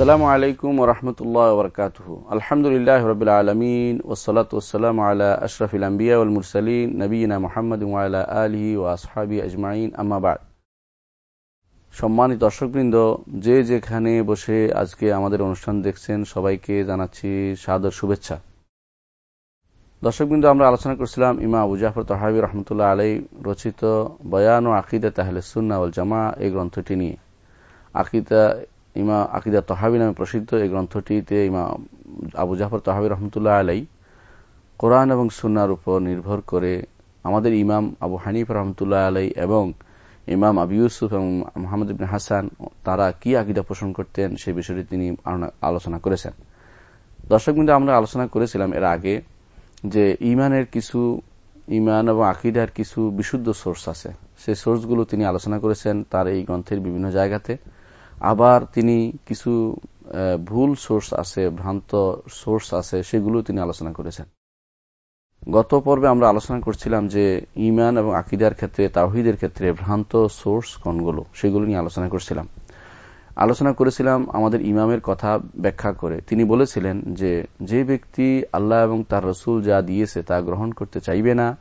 আসসালামু আলাইকুম ওরহমতুল্লাহ বরকাতহ। আলহামদুলিল্লাহ রবিল আলমিন ওসলাত ওসালাম আলা আশরফিল আম্বিয়া মুরসালিন নবীনা মোহাম্মদ আলা আলহি ও আসহাবি আজমাইন। আম্মাবাদ সম্মানিত দর্শকবৃন্দ, যে যেখানে বসে আজকে আমাদের অনুষ্ঠান দেখছেন, সবাইকে জানাচ্ছি সাদর শুভেচ্ছা। দর্শকবৃন্দ, আমরা আলোচনা করছিলাম ইমা আবু জাফর তহাবি রহমতুল্লাহ আলাই রচিত বয়ান ও আকিদা তাহলে সুন্না উল জামা এই গ্রন্থটি নিয়ে। আকিদা ইমা আকিদা তহাবি নামে প্রসিদ্ধ এই গ্রন্থটিতে ইমা আবু জাফর তহাবি রহমতুল্লাহ আলাই কোরআন এবং সুনার উপর নির্ভর করে আমাদের ইমাম আবু হানিফ রহমতুল্লাহ আলাই এবং ইমাম আবু ইউসুফ এবং মোহাম্মদ ইবিন হাসান, তারা কি আকিদা পোষণ করতেন সে বিষয়টি তিনি আলোচনা করেছেন। দর্শক বিন্দু, আমরা আলোচনা করেছিলাম এর আগে যে ইমানের কিছু, ইমান এবং আকিদার কিছু বিশুদ্ধ সোর্স আছে। সেই সোর্সগুলো তিনি আলোচনা করেছেন তার এই গ্রন্থের বিভিন্ন জায়গাতে। আবার তিনি কিছু ভুল সোর্স আছে, ভ্রান্ত সোর্স আছে সেগুলো তিনি আলোচনা করেছেন। গত পর্বে আমরা আলোচনা করছিলাম যে ইমান এবং আকিদার ক্ষেত্রে তাহিদের ক্ষেত্রে ভ্রান্ত সোর্স কোনগুলো, সেগুলো নিয়ে আলোচনা করছিলাম। আলোচনা করেছিলাম আমাদের ইমামের কথা ব্যাখ্যা করে। তিনি বলেছিলেন যে যে ব্যক্তি আল্লাহ এবং তার রসুল যা দিয়েছে তা গ্রহণ করতে চাইবে না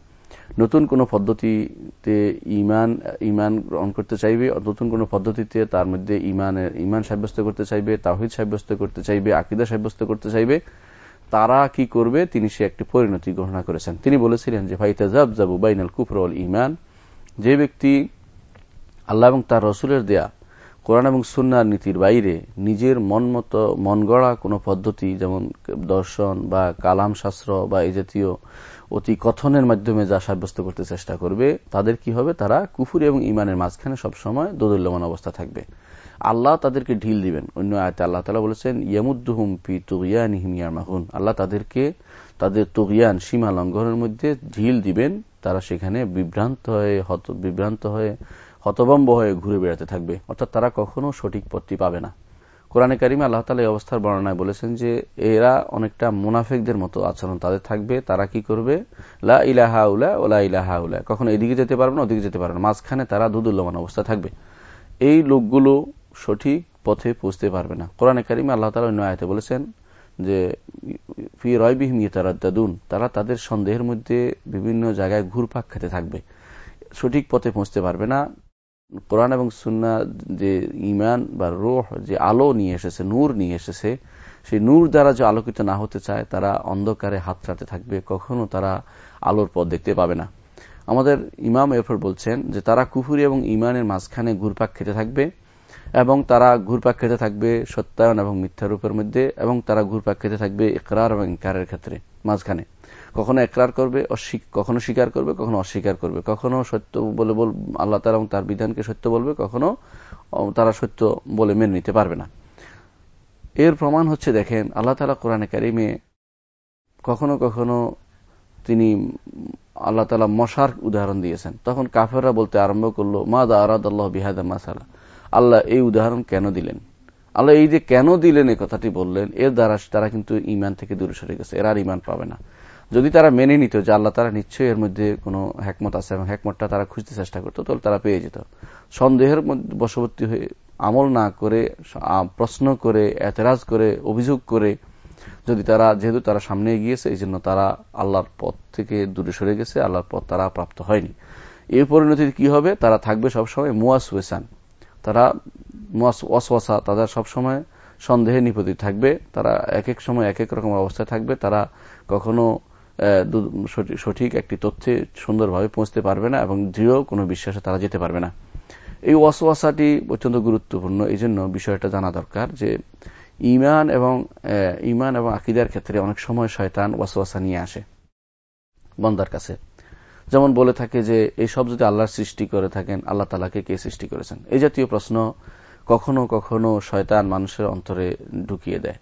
নতুন কোন পদ্ধতিতে ইমান ইমান গ্রহণ করতে চাইবে নতুন কোন পদ্ধতিতে তার মধ্যে ইমানের ইমান সাব্যস্ত করতে চাইবে তাহিদ সাব্যস্ত করতে চাইবে, আকিদা সাব্যস্ত করতে চাইবে, তারা কি করবে? তিনি সে একটি পরিণতি ঘোষণা করেছেন। তিনি বলেছিলেন যে ভাই তাজাব জাবু বাইনাল কুফরল ইমান যে ব্যক্তি আল্লাহ এবং তার রসুলের দেয়া কোরআন এবং সুন্নার নীতির বাইরে নিজের মন মতো, মন গড়া কোনো পদ্ধতি, যেমন দর্শন বা কালাম শাস্ত্র বা এই জাতীয় অতি কথনের মাধ্যমে যা সাব্যস্ত করতে চেষ্টা করবে, তাদের কি হবে? তারা কুফুরি এবং ইমানের মাঝখানে সবসময় দোদুল্যমান অবস্থা থাকবে। আল্লাহ তাদেরকে ঢিল দিবেন। অন্য আয়তে আল্লাহ তালা বলেছেন, ইয়ামুদ্দুহুম পি তুগিয়ান হিমিয়ার মাহুন আল্লাহ তাদেরকে তাদের তুগিয়ান সীমা লঙ্ঘনের মধ্যে ঢিল দিবেন। তারা সেখানে বিভ্রান্ত হয়ে হত, বিভ্রান্ত হয়ে হতবম্ব হয়ে ঘুরে বেড়াতে থাকবে। অর্থাৎ তারা কখনো সঠিক পথটি পাবে না। কোরআনে কারিমে আল্লাহ তালা এই অবস্থার বর্ণনায় বলেছেন যে এরা অনেকটা মুনাফেকদের মতো আচরণ তাদের থাকবে, তারা কি করবে? লা ইলাহা উলা ওলা ইলাহা উলা। কখনো এদিকে যেতে পারবে না, ওদিকে যেতে পারবে না। মাঝখানে তারা দুদুল্যমান অবস্থা থাকবে। এই লোকগুলো সঠিক পথে পৌঁছতে পারবে না। কোরআনে কারিমে আল্লাহ তালা অন্য আয়তে বলেছেন যে, ফি রয়বিহিম ইতারাদ্দাদুন। তারা তাদের সন্দেহের মধ্যে বিভিন্ন জায়গায় ঘুরপাক খেতে থাকবে। সঠিক পথে পৌঁছতে পারবে না। কোরআন এবং সুন্না যে ইমান বা রোহ, যে আলো নিয়ে এসেছে, নূর নিয়ে এসেছে, সেই নূর দ্বারা যে আলোকিত না হতে চায়, তারা অন্ধকারে হাত রাতে থাকবে, কখনো তারা আলোর পথ দেখতে পাবে না। আমাদের ইমাম এরপর বলছেন যে তারা কুফুরি এবং ইমানের মাঝখানে ঘুরপাক খেতে থাকবে। এবং তারা ঘুরপাক খেতে থাকবে সত্যায়ন এবং মিথ্যারূপের মধ্যে, এবং তারা ঘুরপাক খেতে থাকবে ইকরার এবং ইকারের ক্ষেত্রে, মাঝখানে। কখনো একরার করবে কখনো স্বীকার করবে, কখনো অস্বীকার করবে। কখনো সত্য বলে বল, আল্লাহ তালা এবং তার বিধানকে সত্য বলবে, কখনো তারা সত্য বলে মেনে নিতে পারবে না। এর প্রমাণ হচ্ছে, দেখেন, আল্লাহ তালা কোরআনে কারিমে কখনো কখনো তিনি আল্লাহ তালা মশার উদাহরণ দিয়েছেন। তখন কাফেররা বলতে আরম্ভ করল মা দা আরাদ আল্লাহ বিহাদা মাসালা। আল্লাহ এই উদাহরণ কেন দিলেন? আল্লাহ এই যে কেন দিলেন এই কথাটি বললেন, এর দ্বারা তারা কিন্তু ইমান থেকে দূরে সরে গেছে। এরা আর ইমান পাবে না। যদি তারা মেনে নিত যে আল্লাহ তারা নিশ্চয়ই এর মধ্যে কোনো হ্যাকমত আছে এবং হ্যাকমতটা তারা খুঁজতে চেষ্টা করতো, তাহলে তারা পেয়ে যেত। সন্দেহের মধ্যে বশবর্তী হয়ে আমল না করে প্রশ্ন করে, এতরাজ করে, অভিযোগ করে, যদি তারা, যেহেতু তারা সামনে গিয়েছে এই জন্য তারা আল্লাহর পথ থেকে দূরে সরে গেছে, আল্লাহর পথ তারা প্রাপ্ত হয়নি। এর পরিণতি কি হবে? তারা থাকবে সবসময় মুয়াস ওয়েসান তারা ওয়াসওয়াসা তাদের সবসময় সন্দেহে নিপতিত থাকবে, তারা এক এক সময় এক এক রকম অবস্থায় থাকবে, তারা কখনো সঠিক একটি তথ্যে সুন্দরভাবে পৌঁছতে পারবে না এবং দৃঢ় কোনো বিশ্বাসে তারা যেতে পারবে না। এই ওয়াসওয়াসাটি অত্যন্ত গুরুত্বপূর্ণ এই জন্য বিষয়টা জানা দরকার যে ইমান এবং ইমান এবং আকিদার ক্ষেত্রে অনেক সময় শয়তান ওয়াসওয়াসা নিয়ে আসে। বন্দার কাছে। যেমন বলে থাকে যে এই সব যদি আল্লাহর সৃষ্টি করে থাকেন, আল্লাহ তালাকে কে সৃষ্টি করেছেন? এই জাতীয় প্রশ্ন কখনো কখনো শয়তান মানুষের অন্তরে ঢুকিয়ে দেয়।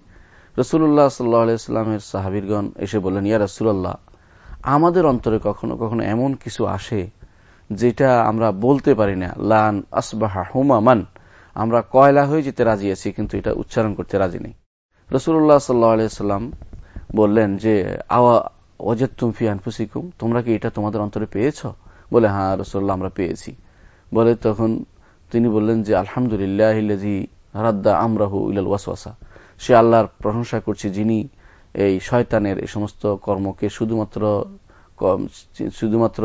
রসুল্লাহ সাল্লাহামের সাহাবিরগণ এসে বললেন, ইয়া রসুল্লাহ আমাদের অন্তরে কখনো কখনো এমন কিছু আসে যেটা আমরা বলতে পারি না। লান আসবাহা হুমামান, আমরা কয়লা হয়ে যেতে রাজি আছি, কিন্তু এটা উচ্চারণ করতে রাজি নেই। রসুল্লাহ সাল্লাহ বললেন যে আওয়া তুমফি আনফুসিকুম, তোমরা কি এটা তোমাদের অন্তরে পেয়েছ? বলে হ্যাঁ রসোল্লা আমরা পেয়েছি। বলে তখন তিনি বললেন যে, আলহামদুলিল্লাহ রাদ্দা আমরাহু ইলাল ওয়াসওয়াসা। সে আল্লাহর প্রশংসা করছে, যিনি এই শয়তানের এই সমস্ত কর্মকে শুধুমাত্র শুধুমাত্র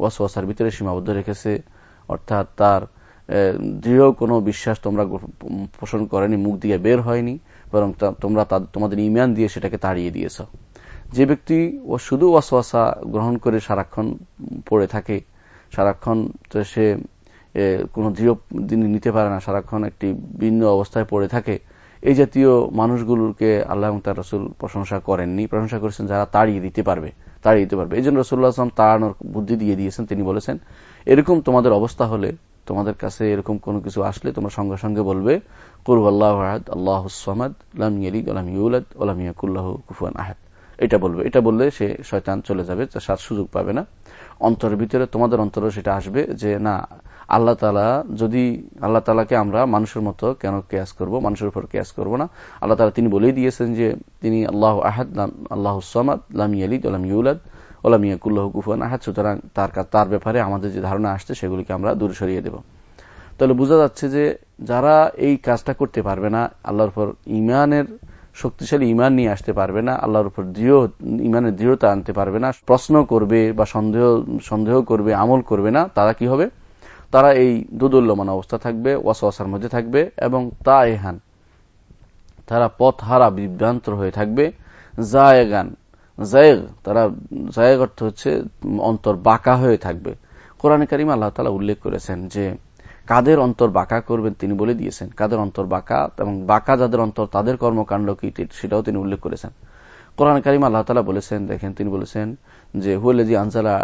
ওয়াসওয়াসার ভিতরে সীমাবদ্ধ রেখেছে, অর্থাৎ তার দৃঢ় কোনো বিশ্বাস তোমরা পোষণ করেনি, মুখ দিয়ে বের হয়নি, বরং তোমরা তোমাদের ইমান দিয়ে সেটাকে তাড়িয়ে দিয়েছ। যে ব্যক্তি ও শুধু ওয়াসওয়াসা গ্রহণ করে সারাক্ষণ পড়ে থাকে, সারাক্ষণ সে কোনো দৃঢ় দিন নিতে পারে না, সারাক্ষণ একটি ভিন্ন অবস্থায় পড়ে থাকে, এই জাতীয় মানুষগুলোকে আল্লাহ তার রসুল প্রশংসা করেননি, প্রশংসা করেছেন যারা তাড়িয়ে দিতে পারবে, তাড়িয়ে দিতে পারবে। এই জন্য রসুল্লাহ আসলাম তাড়ানোর বুদ্ধি দিয়ে দিয়েছেন, তিনি বলেছেন, এরকম তোমাদের অবস্থা হলে তোমাদের কাছে এরকম কোনো কিছু আসলে তোমরা সঙ্গে সঙ্গে বলবে কুরু আল্লাহ আহাদ, আল্লাহ সামাদ, লাম ইয়ালিদ ওলাম ইউলাদ ওলাম ইয়াকুল্লাহ কুফুয়ান আহাদ। এটা বলবে। এটা বললে সে শয়তান চলে যাবে সার সুযোগ পাবে না। অন্তরের ভিতরে, তোমাদের অন্তরে সেটা আসবে যে, না, আল্লাহ তালা যদি, আল্লাহ তালাকে আমরা মানুষের মতো কেন কেয়াস করব? মানুষের উপর কেয়াস করব না। আল্লাহ তালা তিনি বলেই দিয়েছেন যে, তিনি আল্লাহ আহাদ আল্লাহ সামাদ, লাম ইয়ালিদ ওলাম ইউলাদ ওলাম ইয়াকুল্লাহ কুফুয়ান আহাদ। সুতরাং তার তার ব্যাপারে আমাদের যে ধারণা আসছে, সেগুলিকে আমরা দূরে সরিয়ে দেব। তাহলে বোঝা যাচ্ছে যে, যারা এই কাজটা করতে পারবে না, আল্লাহর পর ইমানের শক্তিশালী ইমান নিয়ে আসতে পারবে না, আল্লাহর উপর দৃঢ় ইমানের দৃঢ়তা আনতে পারবে না, প্রশ্ন করবে বা সন্দেহ সন্দেহ করবে, আমল করবে না, তারা কি হবে? তারা এই দুদুল্যমান অবস্থা থাকবে, ওয়াসওয়াসার মধ্যে থাকবে এবং তা এহান তারা পথ হারা বিভ্রান্ত হয়ে থাকবে। জায়গান, জায়গ, তারা, জায়গ অর্থ হচ্ছে অন্তর বাঁকা হয়ে থাকবে। কোরআনে কারিম আল্লাহ তালা উল্লেখ করেছেন যে কাদের অন্তর বাঁকা করবেন তিনি বলে দিয়েছেন। কাদের অন্তর বাঁকা এবং বাঁকা যাদের অন্তর, তাদের কর্মকাণ্ড কি সেটাও তিনি উল্লেখ করেছেন। কোরআন কারিম আল্লাহ তালা বলেছেন, দেখেন তিনি বলেছেন যে হুয়াল্লাজি আনজালা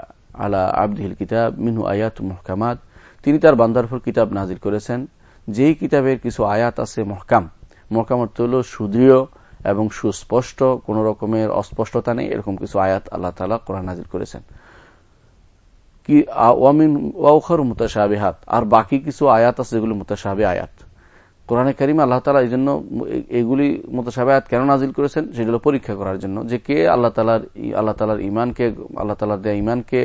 আলা আব্দিহিল কিতাব মিনু আয়াত মহকামাত। তিনি তার বান্দার উপর কিতাব নাজির করেছেন। যেই কিতাবের কিছু আয়াত আছে মহকাম মহকাম অর্থ হল সুদৃঢ় এবং সুস্পষ্ট, কোন রকমের অস্পষ্টতা নেই, এরকম কিছু আয়াত আল্লাহ তালা কোরআন নাজির করেছেন। কি ওয়াউখার মুতাসাবিহাত আর বাকি কিছু আয়াত আছে যেগুলি মুতাসাবি আয়াত। কোরআনে করিম আল্লাহ তালা এই জন্য এগুলি মুতাসাবি আয়াত কেন নাজিল করেছেন? সেগুলো পরীক্ষা করার জন্য। যে কে আল্লাহ তালার আল্লাহ তালার ইমানকে আল্লাহ তালার দেয়া ইমানকে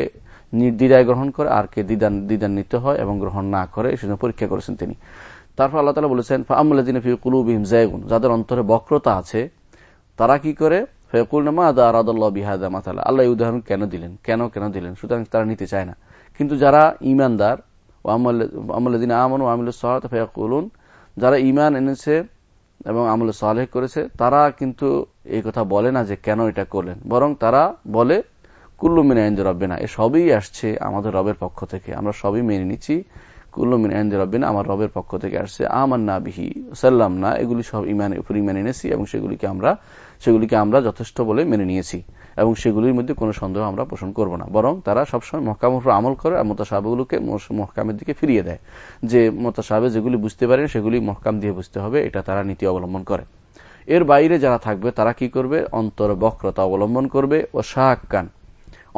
নির্দিদায় গ্রহণ করে আর কে দিদান দিদান্বিত হয় এবং গ্রহণ না করে, সেজন্য পরীক্ষা করেছেন তিনি। তারপর আল্লাহ তালা বলেছেন ফামুল্লাদিন ফি কুলুবিহিম জায়গুন যাদের অন্তরে বক্রতা আছে, তারা কি করে? আল্লাহ উদাহরণ কেন দিলেন? কেন কেন দিলেন? সুতরাং তারা নিতে চায় না। কিন্তু যারা ইমানদার আমলদিন আমন ও আমল ফয়াকুলুন, যারা ইমান এনেছে এবং আমল সালেহ করেছে, তারা কিন্তু এই কথা বলে না যে কেন এটা করলেন। বরং তারা বলে, কুল্লু মিনা ইন্দ রব্বেনা। এ সবই আসছে আমাদের রবের পক্ষ থেকে। আমরা সবই মেনে নিচ্ছি, কুল্লু মিন আইন্দ রব্বিনা, আমার রবের পক্ষ থেকে আসছে। আমার না বিহি সাল্লাম না এগুলি সব উপর ইমান এনেছি এবং সেগুলিকে আমরা সেগুলিকে আমরা যথেষ্ট বলে মেনে নিয়েছি, এবং সেগুলির মধ্যে কোনো সন্দেহ আমরা পোষণ করব না। বরং তারা সবসময় মহকামের উপর আমল করে আর মোতাসাহাবগুলোকে মহকামের দিকে ফিরিয়ে দেয়। যে মোতাসাহাবে যেগুলি বুঝতে পারেন সেগুলি মহকাম দিয়ে বুঝতে হবে, এটা তারা নীতি অবলম্বন করে। এর বাইরে যারা থাকবে, তারা কি করবে? অন্তর বক্রতা অবলম্বন করবে, ও শাহাক্কান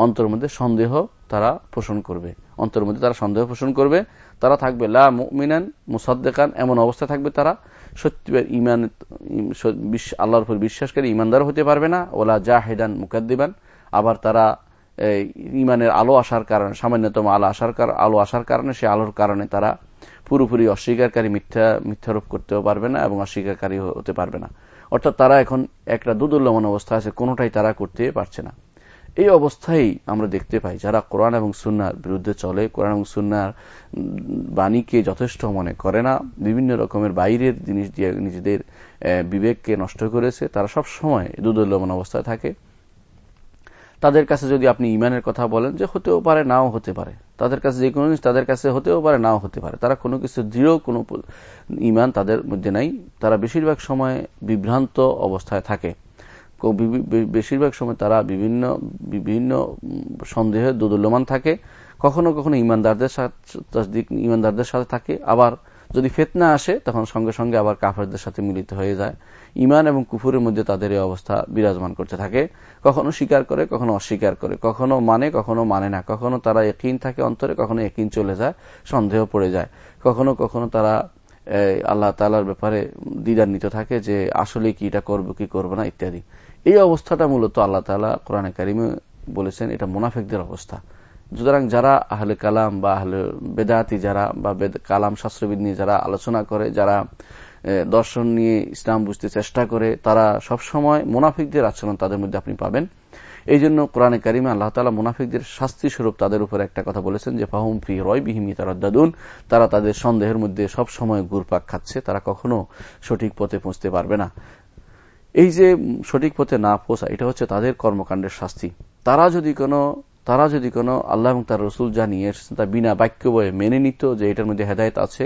অন্তর মধ্যে সন্দেহ তারা পোষণ করবে। অন্তর মধ্যে তারা সন্দেহ পোষণ করবে। তারা থাকবে লা মিনান মুসাদ্দেকান, এমন অবস্থা থাকবে তারা। সত্যিবার ইমান আল্লাহর উপর বিশ্বাসকারী ইমানদার হতে পারবে না। ওলা জাহেদান মুকাদ্দিবান। আবার তারা ইমানের আলো আসার কারণে, সামান্যতম আলো আসার আলো আসার কারণে, সে আলোর কারণে তারা পুরোপুরি অস্বীকারী, মিথ্যা, মিথ্যারোপ করতেও পারবে না এবং অস্বীকারী হতে পারবে না। অর্থাৎ তারা এখন একটা দুদুল্যমান অবস্থা আছে, কোনোটাই তারা করতে পারছে না। এই অবস্থায় আমরা দেখতে পাই যারা কোরআন এবং সুনার বিরুদ্ধে চলে। কোরআন এবং সুনার বাণীকে যথেষ্ট মনে করে না। বিভিন্ন রকমের বাইরের জিনিস দিয়ে নিজেদের বিবেককে নষ্ট করেছে। তারা সব সময় দুদল্যমান অবস্থায় থাকে। তাদের কাছে যদি আপনি ইমানের কথা বলেন যে হতেও পারে, নাও হতে পারে। তাদের কাছে যে কোনো জিনিস তাদের কাছে হতেও পারে, নাও হতে পারে। তারা কোনো কিছু দৃঢ়, কোনো ইমান তাদের মধ্যে নাই। তারা বেশিরভাগ সময় বিভ্রান্ত অবস্থায় থাকে। বেশিরভাগ সময় তারা বিভিন্ন বিভিন্ন সন্দেহে দুদুল্যমান থাকে। কখনো কখনো ইমানদারদের সাথে ইমানদারদের সাথে থাকে। আবার যদি ফেতনা আসে, তখন সঙ্গে সঙ্গে আবার কাফেরদের সাথে মিলিত হয়ে যায়। ইমান এবং কুফুরের মধ্যে তাদের এই অবস্থা বিরাজমান করতে থাকে। কখনো স্বীকার করে, কখনো অস্বীকার করে। কখনো মানে কখনো মানে না। কখনো তারা একিন থাকে অন্তরে, কখনো একিন চলে যায়, সন্দেহ পড়ে যায়। কখনো কখনো তারা আল্লাহ তালার ব্যাপারে দ্বিধান্বিত থাকে যে আসলে কি এটা করব, কি করব না, ইত্যাদি। এই অবস্থাটা মূলত আল্লাহ তালা কোরআনে কারিমে বলেছেন, এটা মুনাফিকদের অবস্থা। সুতরাং যারা আহলে কালাম বা আহলে বেদাতি যারা বা কালাম শাস্ত্রবিদ নিয়ে যারা আলোচনা করে, যারা দর্শন নিয়ে ইসলাম বুঝতে চেষ্টা করে, তারা সবসময় মুনাফিকদের আচরণ তাদের মধ্যে আপনি পাবেন। এই জন্য কোরআনে কারিমে আল্লাহ তালা মুনাফিকদের শাস্তি স্বরূপ তাদের উপর একটা কথা বলেছেন যে, ফাহুম ফি রয় বিহিমি দাদুন তারা তাদের সন্দেহের মধ্যে সব সময় ঘুরপাক খাচ্ছে, তারা কখনো সঠিক পথে পৌঁছতে পারবে না। এই যে সঠিক পথে না পৌঁছা এটা হচ্ছে তাদের কর্মকাণ্ডের শাস্তি। তারা যদি কোনো, তারা যদি কোনো আল্লাহ এবং তার রসুল জানিয়ে এসেছেন, তা বিনা বাক্য বয়ে মেনে নিত যে এটার মধ্যে হেদায়ত আছে,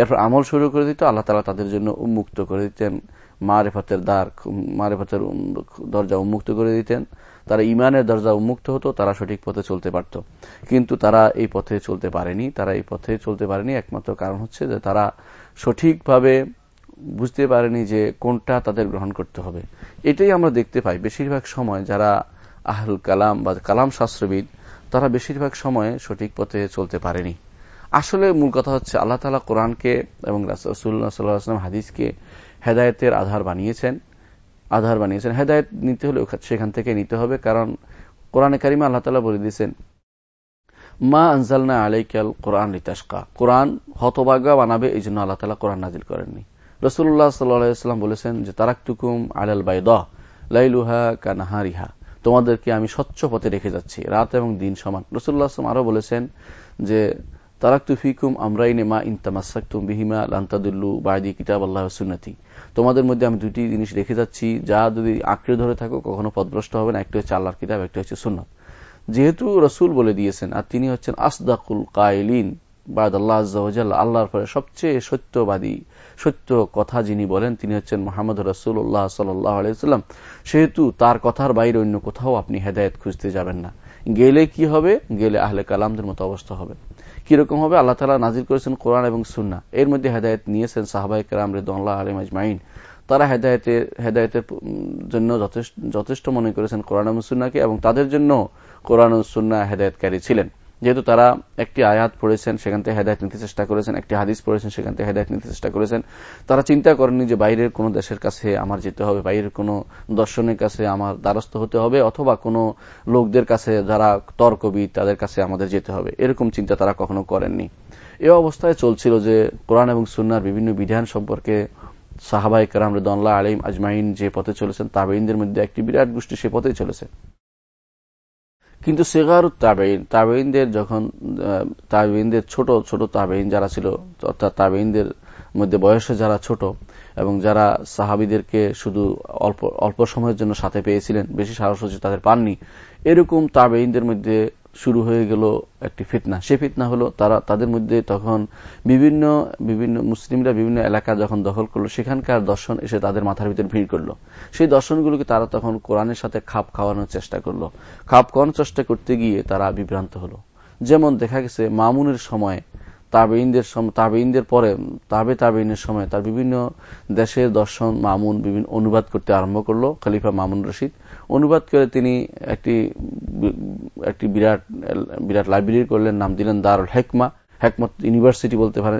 এরপর আমল শুরু করে দিত, আল্লাহ তালা তাদের জন্য উন্মুক্ত করে দিতেন, মারেফতের দ্বার, মারেফতের দরজা উন্মুক্ত করে দিতেন, তারা ইমানের দরজা উন্মুক্ত হতো, তারা সঠিক পথে চলতে পারত। কিন্তু তারা এই পথে চলতে পারেনি, তারা এই পথে চলতে পারেনি, একমাত্র কারণ হচ্ছে যে তারা সঠিকভাবে বুঝতে পারেনি যে কোনটা তাদের গ্রহণ করতে হবে। এটাই আমরা দেখতে পাই বেশিরভাগ সময় যারা আহল কালাম বা কালাম শাস্ত্রবিদ, তারা বেশিরভাগ সময়ে সঠিক পথে চলতে পারেনি। আসলে মূল কথা হচ্ছে আল্লাহ তালা কোরআনকে এবং রাসুল্লাহ হাদিসকে হেদায়তের আধার বানিয়েছেন। আধার বানিয়েছেন। হেদায়ত নিতে হলে সেখান থেকে নিতে হবে কারণ কোরআনে কারিমা আল্লাহ তালা বলে দিয়েছেন, মা আনজালনা আলাইকাল কোরআন রিতাসকা কোরআন হতবাগা বানাবে এই জন্য আল্লাহ তালা কোরআন নাজিল করেননি। রসুল্লাহ সাল্লাম বলেছেন যে তারাকুম আলাল বাইদ, লাইলুহা কানাহারিহা। তোমাদেরকে আমি স্বচ্ছ পথে রেখে যাচ্ছি, রাত এবং দিন সমান। রসুল্লাহ আসলাম আরও বলেছেন যে, তারাক্তু ফিকুম আমরাইনে মা ইনতামাসাকুম বিহিমা লান্তাদুল্লু বায়দি কিতাব আল্লাহ সুন্নতি। তোমাদের মধ্যে আমি দুটি জিনিস রেখে যাচ্ছি, যা যদি আঁকড়ে ধরে থাকো, কখনো পদভ্রষ্ট হবে না। একটা হচ্ছে আল্লাহর কিতাব, একটা হচ্ছে সুন্নত। যেহেতু রসুল বলে দিয়েছেন, আর তিনি হচ্ছেন আসদাকুল কায়লিন বাদ আল্লাহ আল্লাহর পরে সবচেয়ে সত্যবাদী, সত্য কথা যিনি বলেন, তিনি হচ্ছেন মোহাম্মদ রসুল্লাহ সাল্লাম সেহেতু তার কথার বাইরে অন্য কোথাও আপনি হেদায়ত খুঁজতে যাবেন না। গেলে কি হবে? গেলে আহলে কালামদের মতো অবস্থা হবে। কীরকম হবে? আল্লাহ তালা নাজির করেছেন কোরআন এবং সুন্না এর মধ্যে হেদায়ত নিয়েছেন সাহাবাই কালাম রেদুল্লাহ আলিম আজমাইন। তারা হেদায়তের হেদায়তের জন্য যথেষ্ট মনে করেছেন কোরআন এবং সুন্নাকে এবং তাদের জন্য কোরআন সুন্না হেদায়তকারী ছিলেন। যেহেতু তারা একটি আয়াত পড়েছেন, সেখান থেকে হেদায়ত নিতে চেষ্টা করেছেন, একটি হাদিস পড়েছেন, সেখান থেকে হেদায়ত নিতে চেষ্টা করেছেন। তারা চিন্তা করেননি যে বাইরের কোনো দেশের কাছে আমার যেতে হবে, বাইরের কোনো দর্শনের কাছে আমার দ্বারস্থ হতে হবে, অথবা কোনো লোকদের কাছে যারা তর্কবিদ, তাদের কাছে আমাদের যেতে হবে। এরকম চিন্তা তারা কখনো করেননি। এ অবস্থায় চলছিল যে কোরআন এবং সুন্নার বিভিন্ন বিধান সম্পর্কে সাহাবাই কারাম রেদল্লাহ আলিম আজমাইন যে পথে চলেছেন তাবেইনদের মধ্যে একটি বিরাট গোষ্ঠী সে পথে চলেছে। কিন্তু সেগার তাবেইন তাবেইনদের যখন তাবেইনদের ছোট ছোট তাবেইন যারা ছিল, অর্থাৎ তাবেইনদের মধ্যে বয়সে যারা ছোট এবং যারা সাহাবিদেরকে শুধু অল্প অল্প সময়ের জন্য সাথে পেয়েছিলেন, বেশি সাহস তাদের পাননি, এরকম তাবেইনদের মধ্যে শুরু হয়ে গেল একটি ফিতনা। সে ফিতনা হলো তারা তাদের মধ্যে তখন বিভিন্ন বিভিন্ন মুসলিমরা বিভিন্ন এলাকা যখন দখল করল, সেখানকার দর্শন এসে তাদের মাথার ভিতরে ভিড় করল। সেই দর্শনগুলোকে তারা তখন কোরআনের সাথে খাপ খাওয়ানোর চেষ্টা করল। খাপ খাওয়ানোর চেষ্টা করতে গিয়ে তারা বিভ্রান্ত হলো। যেমন দেখা গেছে, মামুনের সময় তাবেইনদের তাবেইনদের পরে, তাবে তাবেইনের সময় তার বিভিন্ন দেশের দর্শন মামুন বিভিন্ন অনুবাদ করতে আরম্ভ করল, খলিফা মামুন রশিদ। অনুবাদ করে তিনি একটি একটি বিরাট বিরাট লাইব্রেরি করলেন, নাম দিলেন দারুল হেকমা, হেকমত ইউনিভার্সিটি বলতে পারেন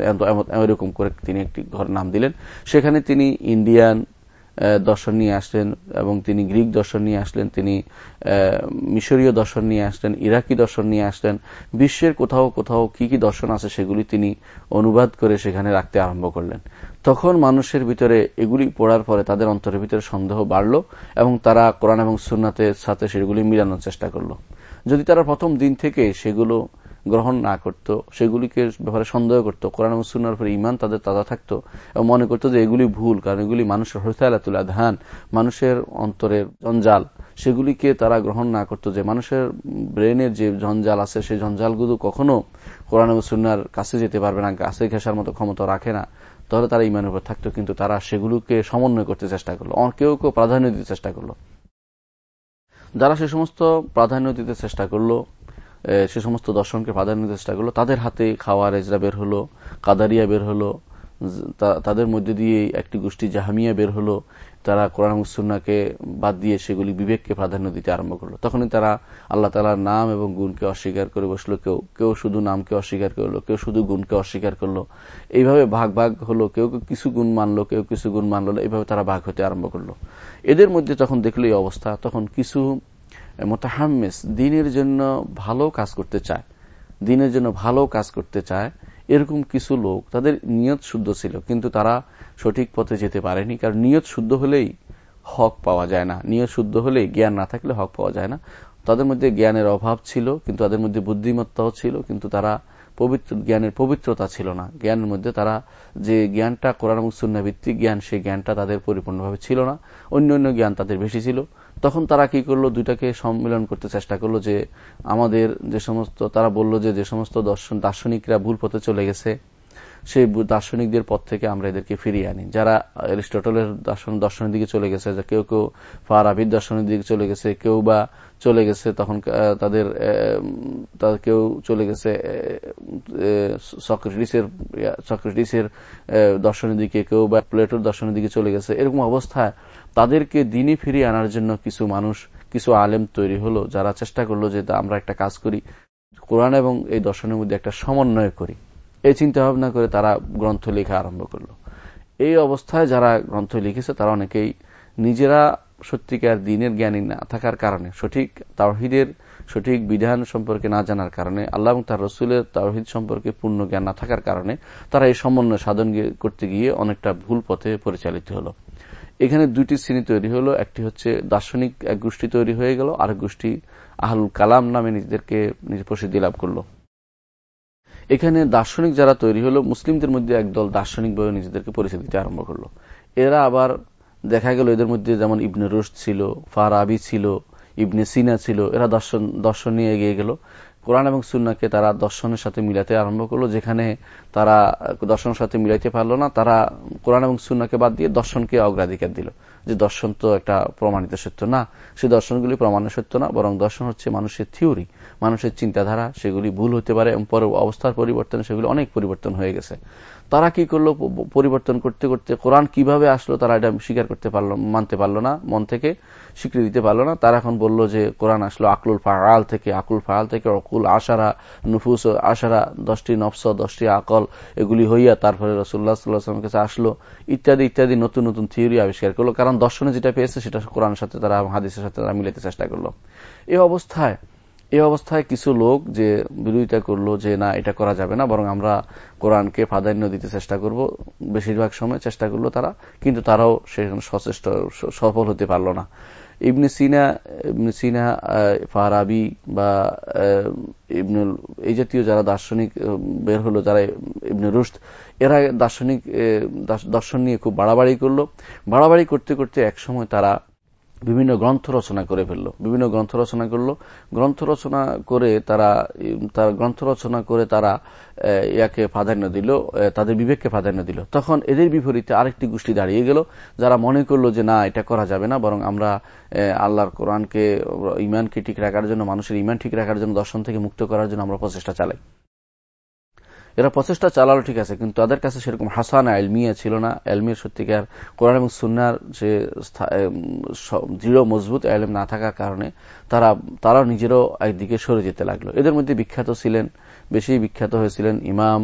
এরকম করে তিনি একটি ঘর নাম দিলেন। সেখানে তিনি ইন্ডিয়ান দর্শন নিয়ে আসলেন এবং তিনি গ্রিক দর্শন নিয়ে আসলেন, তিনি মিশরীয় দর্শন নিয়ে আসলেন, ইরাকি দর্শন নিয়ে আসলেন, বিশ্বের কোথাও কোথাও কি কি দর্শন আছে সেগুলি তিনি অনুবাদ করে সেখানে রাখতে আরম্ভ করলেন। তখন মানুষের ভিতরে এগুলি পড়ার পরে তাদের অন্তরের ভিতরে সন্দেহ বাড়ল এবং তারা কোরআন এবং সুন্নাতের সাথে সেগুলি মিলানোর চেষ্টা করল। যদি তারা প্রথম দিন থেকে সেগুলো গ্রহণ না করত, সেগুলিকে ব্যাপারে সন্দেহ করত। কোরআন মুসুনার উপরে ইমান তাদের তাজা থাকতো এবং মনে করতো যে এগুলি ভুল, কারণ এগুলি মানুষের হইতালাতুল ধান মানুষের অন্তরের জঞ্জাল। সেগুলিকে তারা গ্রহণ না করত যে মানুষের ব্রেনের যে জঞ্জাল আছে, সেই জঞ্জালগুলো কখনো কোরআন মুসুনার কাছে যেতে পারবে না কাছে ঘেসার মতো ক্ষমতা রাখে না। তাহলে তারা ইমানের উপর থাকতো, কিন্তু তারা সেগুলোকে সমন্বয় করতে চেষ্টা করল কেউ কেউ প্রাধান্য দিতে চেষ্টা করল। যারা সে সমস্ত প্রাধান্য দিতে চেষ্টা করল সে সমস্ত দর্শনকে প্রাধান্য চেষ্টা করল তাদের হাতে খাওয়ার এজরা বের হলো, কাদারিয়া বের হলো তাদের মধ্যে দিয়ে একটি গোষ্ঠী জাহামিয়া বের হলো, তারা কোরআন মুসুন্নাকে বাদ দিয়ে সেগুলি বিবেককে প্রাধান্য দিতে আরম্ভ করল। তখনই তারা আল্লাহ তালার নাম এবং গুণকে অস্বীকার করে বসল, কেউ কেউ শুধু নামকে অস্বীকার করল, কেউ শুধু গুণকে অস্বীকার করল। এইভাবে ভাগ ভাগ হলো কেউ কেউ কিছু গুণ মানলো, কেউ কিছু গুণ মানলো, এইভাবে তারা ভাগ হতে আরম্ভ করল। এদের মধ্যে যখন দেখল এই অবস্থা, তখন কিছু মোতাহাম্মেস, দিনের জন্য ভালো কাজ করতে চায়, দিনের জন্য ভালো কাজ করতে চায়, এরকম কিছু লোক তাদের নিয়ত শুদ্ধ ছিল, কিন্তু তারা সঠিক পথে যেতে পারেনি, কারণ নিয়ত শুদ্ধ হলেই হক পাওয়া যায় না। নিয়ত শুদ্ধ হলেই জ্ঞান না থাকলে হক পাওয়া যায় না। তাদের মধ্যে জ্ঞানের অভাব ছিল, কিন্তু তাদের মধ্যে বুদ্ধিমত্তাও ছিল, কিন্তু তারা পবিত্র, জ্ঞানের পবিত্রতা ছিল না। জ্ঞানের মধ্যে তারা যে জ্ঞানটা কোরআন এবং সুন্না ভিত্তিক জ্ঞান, সেই জ্ঞানটা তাদের পরিপূর্ণভাবে ছিল না। অন্য অন্য জ্ঞান তাদের বেশি ছিল। তখন তারা কি করল? দুইটাকে সম্মিলন করতে চেষ্টা করল যে আমাদের যে সমস্ত, তারা বলল যে যে সমস্ত দর্শন, দার্শনিকরা ভুল পথে চলে গেছে। সেই দার্শনিকদের পথ থেকে আমরা এদেরকে ফিরিয়ে আনি। যারা অ্যারিস্টটলের দর্শন দর্শনের দিকে চলে গেছে কেউ কেউ ফারাবির দর্শনের দিকে চলে গেছে, কেউ বা চলে গেছে তখন তাদের কেউ চলে গেছে সক্রেটিসের সক্রেটিসের দর্শনের দিকে, কেউ বা প্লেটোর দর্শনের দিকে চলে গেছে। এরকম অবস্থায় তাদেরকে দিনই ফিরিয়ে আনার জন্য কিছু মানুষ, কিছু আলেম তৈরি হলো, যারা চেষ্টা করল যে আমরা একটা কাজ করি। কোরআন এবং এই দর্শনের মধ্যে একটা সমন্বয় করি। এই চিন্তা ভাবনা করে তারা গ্রন্থ লেখা আরম্ভ করল। এই অবস্থায় যারা গ্রন্থ লিখেছে, তারা অনেকেই নিজেরা সত্যিকার দিনের জ্ঞানী না থাকার কারণে, সঠিক তাওহিদের সঠিক বিধান সম্পর্কে না জানার কারণে, আল্লাহ এবং তার রসুলের তাওহিদ সম্পর্কে পূর্ণ জ্ঞান না থাকার কারণে তারা এই সমন্বয় সাধন করতে গিয়ে অনেকটা ভুল পথে পরিচালিত হলো। এখানে দুইটি শ্রেণি তৈরি হলো, একটি হচ্ছে দার্শনিক এক গোষ্ঠী তৈরি হয়ে গেল, আরেক গোষ্ঠী আহলুল কালাম নামে নিজেদেরকে নিজে প্রসিদ্ধি লাভ করল। এখানে দার্শনিক যারা তৈরি হলো, মুসলিমদের মধ্যে একদল দার্শনিক বয়ে নিজেদেরকে পরিচয় দিতে আরম্ভ করল। এরা আবার দেখা গেল এদের মধ্যে যেমন ইবনে রুশ ছিল, ফারাবি ছিল, ইবনে সিনা ছিল, এরা দর্শন দর্শন নিয়ে এগিয়ে গেল। কোরআন এবং সুন্নাকে তারা দর্শনের সাথে মিলাতে আরম্ভ করল, যেখানে তারা দর্শনের সাথে মিলাইতে পারল না, তারা কোরআন এবং সুন্নাকে বাদ দিয়ে দর্শনকে অগ্রাধিকার দিল। যে দর্শন তো একটা প্রমাণিত সত্য না, সে দর্শনগুলি প্রমাণের সত্য না, বরং দর্শন হচ্ছে মানুষের থিওরি, মানুষের চিন্তাধারা, সেগুলি ভুল হতে পারে এবং পরে অবস্থার পরিবর্তনে সেগুলি অনেক পরিবর্তন হয়ে গেছে। তারা কি করল? পরিবর্তন করতে করতে কোরআন কীভাবে আসলো তারা এটা স্বীকার করতে পারল, মানতে পারল না, মন থেকে স্বীকৃতি দিতে পারল না। তারা এখন বলল যে কোরআন আসলো আকলুল ফাল থেকে আকুল ফাল থেকে অকুল আশারা, নুফুস আশারা, দশটি নফস, দশটি আকল, এগুলি হইয়া তারপরে রসুল্লাহ সাল্লাহামের কাছে আসলো। ইত্যাদি ইত্যাদি নতুন নতুন থিওরি আবিষ্কার করল। কারণ দর্শনে যেটা পেয়েছে সেটা কোরআনের সাথে তারা হাদিসের সাথে তারা মিলাতে চেষ্টা করল। এই অবস্থায় এই অবস্থায় কিছু লোক যে বিরোধিতা করল যে না, এটা করা যাবে না, বরং আমরা কোরআনকে প্রাধান্য দিতে চেষ্টা করব। বেশিরভাগ সময় চেষ্টা করল তারা, কিন্তু তারাও সেখানে সচেষ্ট, সফল হতে পারল না। ইবনে সিনা ইবনে সিনা ফারাবি বা ইবনুল, এই জাতীয় যারা দার্শনিক বের হলো, যারা ইবনে রুস্ত এরা দার্শনিক দর্শন নিয়ে খুব বাড়াবাড়ি করল। বাড়াবাড়ি করতে করতে একসময় তারা বিভিন্ন গ্রন্থ রচনা করে ফেলল। বিভিন্ন গ্রন্থ রচনা করল। গ্রন্থ রচনা করে তারা, তার গ্রন্থ রচনা করে তারা ইয়াকে প্রাধান্য দিল তাদের বিবেককে প্রাধান্য দিল। তখন এদের বিপরীতে আরেকটি গোষ্ঠী দাঁড়িয়ে গেল, যারা মনে করল যে না, এটা করা যাবে না, বরং আমরা আল্লাহর কোরআনকে, ইমানকে ঠিক রাখার জন্য, মানুষের ইমান ঠিক রাখার জন্য, দর্শন থেকে মুক্ত করার জন্য আমরা প্রচেষ্টা চালাই। এরা প্রচেষ্টা চালালো ঠিক আছে, কিন্তু তাদের কাছে সেরকম হাসানা এলমিয়া ছিল না। এলমির সত্যিকার কোরআন এবং সুনার যে দৃঢ়, মজবুত এলম না থাকার কারণে তারা, তারাও নিজেরও একদিকে সরে যেতে লাগল। এদের মধ্যে বিখ্যাত ছিলেন, বেশি বিখ্যাত হয়েছিলেন ইমাম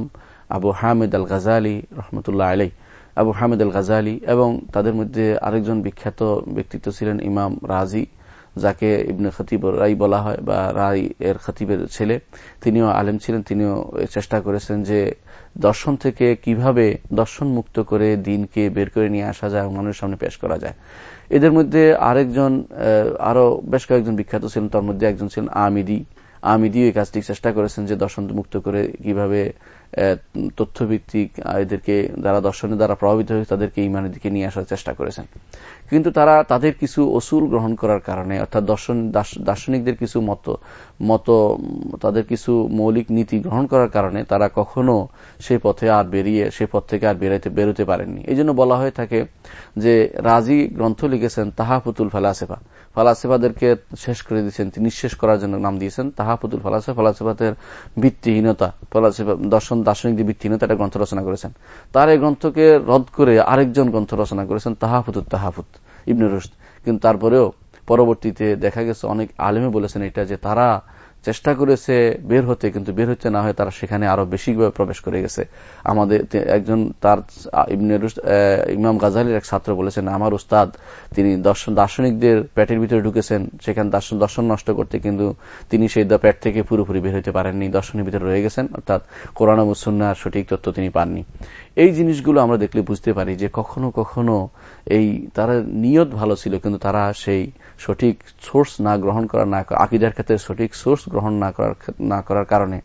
আবু হামিদ আল গাজালি রহমতুল্লাহ আলাই আবু হামিদ আল গাজালি এবং তাদের মধ্যে আরেকজন বিখ্যাত ব্যক্তিত্ব ছিলেন ইমাম রাজি। যাকে ইবনে খতিব রাই বলা হয় বা রাই এর খতিবের ছেলে, তিনিও আলেম ছিলেন, তিনিও চেষ্টা করেছেন যে দর্শন থেকে কীভাবে দর্শন মুক্ত করে দিনকে বের করে নিয়ে আসা যায় মানুষের সামনে পেশ করা যায়। এদের মধ্যে আরেকজন আরও বেশ কয়েকজন বিখ্যাত ছিলেন, তার মধ্যে একজন ছিলেন আমিদি। আমিদি এই কাজটি চেষ্টা করেছেন যে দর্শন মুক্ত করে কীভাবে তথ্যভিত্তিক এদেরকে যারা দর্শনের দ্বারা প্রভাবিত হয়েছে, তাদেরকে ইমানের দিকে নিয়ে আসার চেষ্টা করেছেন। কিন্তু তারা তাদের কিছু অসুল গ্রহণ করার কারণে, অর্থাৎ দর্শন দার্শনিকদের কিছু মত মত, তাদের কিছু মৌলিক নীতি গ্রহণ করার কারণে তারা কখনো সে পথে আর বেরিয়ে সে পথ থেকে আর বেরোতে বেরোতে পারেননি। এই জন্য বলা হয়ে থাকে যে, রাজি গ্রন্থ লিখেছেন তাহাফুতুল ফালাসেফা। ফালাসেফাদেরকে শেষ করে দিয়েছেন, তিনি শেষ করার জন্য নাম দিয়েছেন তাহাফুতুল ফালাসেফা। ফালাসেফাদের ভিত্তিহীনতা, ফলাসেফা দর্শন দার্শনিকদের নিয়ে তার গ্রন্থ রচনা করেছেন। তার এই গ্রন্থকে রদ করে আরেকজন গ্রন্থ রচনা করেছেন, তাহাফুত তাহাফুত, ইবনে রুশ কিন্তু তারপরেও পরবর্তীতে দেখা গেছে, অনেক আলেমে বলেছেন এটা যে তারা চেষ্টা করেছে বের হতে, কিন্তু বের হতে না হয়ে তারা সেখানে আরও বেশিভাবে প্রবেশ করে গেছে। আমাদের একজন তার ইমাম গাজালির এক ছাত্র বলেছেন, আমার উস্তাদ, তিনি দর্শন, দার্শনিকদের প্যাটের ভিতরে ঢুকেছেন, সেখানে দর্শন দর্শন নষ্ট করতে কিন্তু তিনি সেই প্যাট থেকে পুরোপুরি বের হতে পারেননি, দর্শনের ভিতরে রয়ে গেছেন। অর্থাৎ কোরআন মুসন্নার সঠিক তথ্য তিনি পাননি। এই জিনিসগুলো আমরা দেখলে বুঝতে পারি যে কখনো কখনো এই তারা নিয়ত ভালো ছিল, কিন্তু তারা সেই সঠিক সোর্স না গ্রহণ করা না, আকিদার ক্ষেত্রে সঠিক সোর্স গ্রহণ না করার না করার কারণে।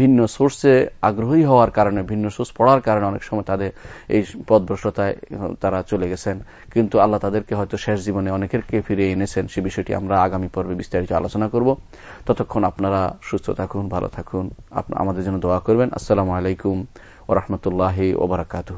ভিন্ন সোর্সে আগ্রহী হওয়ার কারণে, ভিন্ন সোর্স পড়ার কারণে অনেক সময় তাদের এই পদভ্রষ্টতায় তারা চলে গেছেন। কিন্তু আল্লাহ তাদেরকে হয়তো শেষ জীবনে অনেকেরকে ফিরে এনেছেন। সে বিষয়টি আমরা আগামী পর্বে বিস্তারিত আলোচনা করব। ততক্ষণ আপনারা সুস্থ থাকুন, ভালো থাকুন। আমাদের জন্য দোয়া করবেন। আসসালামু আলাইকুম ওরহমতুল্লাহ ওবরাকাতু